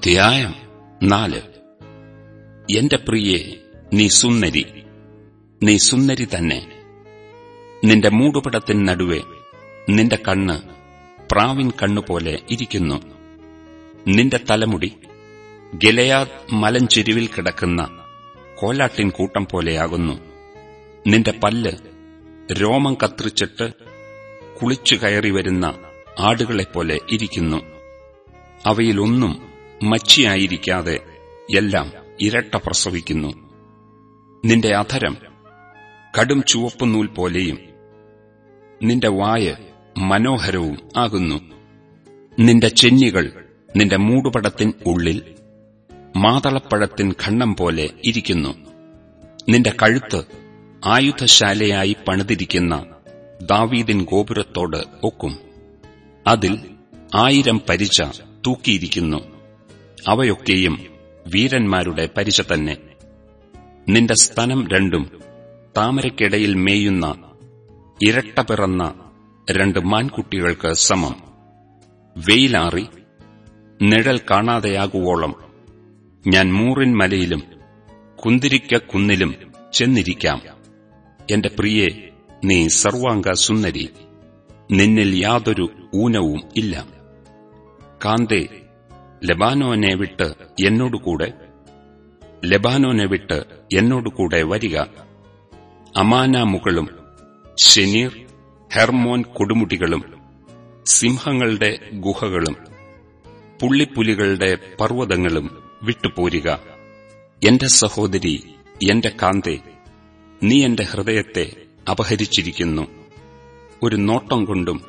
അധ്യായം നാല്. എന്റെ പ്രിയെ നീ സുന്ദരി. നീ സുന്ദരി തന്നെ. നിന്റെ മൂടുപടത്തിന് നടുവെ നിന്റെ കണ്ണ് പ്രാവിൻ കണ്ണുപോലെ ഇരിക്കുന്നു. നിന്റെ തലമുടി ഗലയാദ് മലഞ്ചെരുവിൽ കിടക്കുന്ന കോലാട്ടിൻ കൂട്ടം പോലെയാകുന്നു. നിന്റെ പല്ല് രോമം കത്രിച്ചിട്ട് കുളിച്ചു കയറി വരുന്ന ആടുകളെപ്പോലെ ഇരിക്കുന്നു. അവയിലൊന്നും മച്ചിയായിരിക്കാതെ എല്ലാം ഇരട്ട പ്രസവിക്കുന്നു. നിന്റെ അധരം കടും ചുവപ്പുനൂൽ പോലെയും നിന്റെ വായ മനോഹരവും ആകുന്നു. നിന്റെ ചെന്നികൾ നിന്റെ മൂടുപടത്തിൻ ഉള്ളിൽ മാതളപ്പഴത്തിൻ ഖണ്ണം പോലെ ഇരിക്കുന്നു. നിന്റെ കഴുത്ത് ആയുധശാലയായി പണിതിരിക്കുന്ന ദാവീദിൻ ഗോപുരത്തോട് ഒക്കും. അതിൽ ആയിരം പരിച തൂക്കിയിരിക്കുന്നു. അവയൊക്കെയും വീരന്മാരുടെ പരിശ തന്നെ. നിന്റെ സ്തനം രണ്ടും താമരയ്ക്കിടയിൽ മേയുന്ന ഇരട്ട പിറന്ന രണ്ട് മാൻകുട്ടികൾക്ക് സമം. വെയിലാറി നിഴൽ കാണാതെയാകുവോളം ഞാൻ മൂറിൻ മലയിലും കുന്തിരിക്ക കുന്നിലും ചെന്നിരിക്കാം. എന്റെ പ്രിയെ നീ സർവാംഗ സുന്ദരി. നിന്നിൽ യാതൊരു ഊനവും ഇല്ല. കാന്തേ ലബാനോനെ വിട്ട് എന്നോടുകൂടെ ലബാനോനെ വിട്ട് എന്നോടുകൂടെ വരിക. അമാന മുകളും ശനീർ ഹെർമോൻ കൊടുമുടികളും സിംഹങ്ങളുടെ ഗുഹകളും പുള്ളിപ്പുലികളുടെ പർവതങ്ങളും വിട്ടുപോരുക. എന്റെ സഹോദരി എന്റെ കാന്തേ നീ എന്റെ ഹൃദയത്തെ അപഹരിച്ചിരിക്കുന്നു. ഒരു നോട്ടം കൊണ്ടും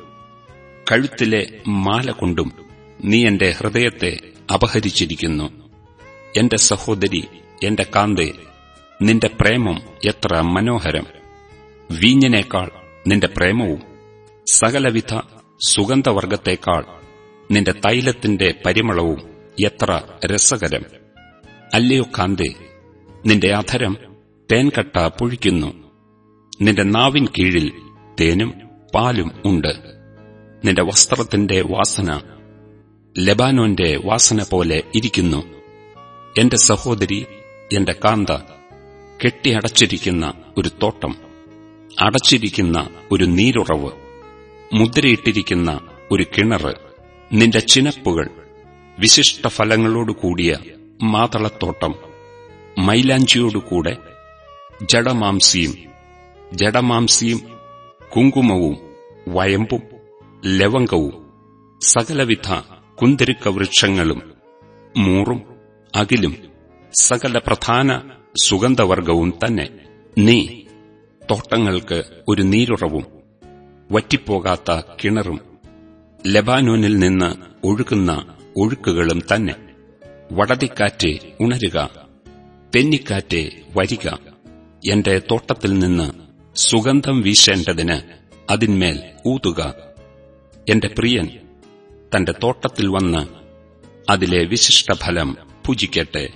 കഴുത്തിലെ മാല കൊണ്ടും നീ എന്റെ ഹൃദയത്തെ അപഹരിച്ചിരിക്കുന്നു. എന്റെ സഹോദരി എന്റെ കാന്തേ നിന്റെ പ്രേമം എത്ര മനോഹരം. വീഞ്ഞിനേക്കാൾ നിന്റെ പ്രേമവും സകലവിധ സുഗന്ധവർഗത്തേക്കാൾ നിന്റെ തൈലത്തിന്റെ പരിമളവും എത്ര രസകരം. അല്ലയോ കാന്തേ നിന്റെ അധരം തേൻകട്ട പൊഴിക്കുന്നു. നിന്റെ നാവിൻ കീഴിൽ തേനും പാലും ഉണ്ട്. നിന്റെ വസ്ത്രത്തിന്റെ വാസന ലബാനോന്റെ വാസന പോലെ ഇരിക്കുന്നു. എന്റെ സഹോദരി എന്റെ കാന്ത കെട്ടിയടച്ചിരിക്കുന്ന ഒരു തോട്ടം അടച്ചിരിക്കുന്ന ഒരു നീരുറവ് മുദ്രയിട്ടിരിക്കുന്ന ഒരു കിണർ നിന്റെ ചിനപ്പുകൾ വിശിഷ്ട ഫലങ്ങളോടുകൂടിയ മാതളത്തോട്ടം മൈലാഞ്ചിയോടുകൂടെ ജഡമാംസിയും ജഡമാംസിയും കുങ്കുമവും വയമ്പും ലവങ്കവും സകലവിധ കുന്തിരുക്ക വൃക്ഷങ്ങളും മൂറും അകിലും സകല പ്രധാന സുഗന്ധവർഗവും തന്നെ. നീ തോട്ടങ്ങൾക്ക് ഒരു നീരുറവും വറ്റിപ്പോകാത്ത കിണറും ലബാനോനിൽ നിന്ന് ഒഴുകുന്ന ഒഴുക്കുകളും തന്നെ. വടതിക്കാറ്റെ ഉണരുക തെന്നിക്കാറ്റെ വരിക. എന്റെ തോട്ടത്തിൽ നിന്ന് സുഗന്ധം വീശേണ്ടതിന് അതിന്മേൽ ഊതുക. എന്റെ പ്രിയൻ തന്റെ തോട്ടത്തിൽ വന്ന് അതിലെ വിശിഷ്ടഫലം പൂജിക്കട്ടെ.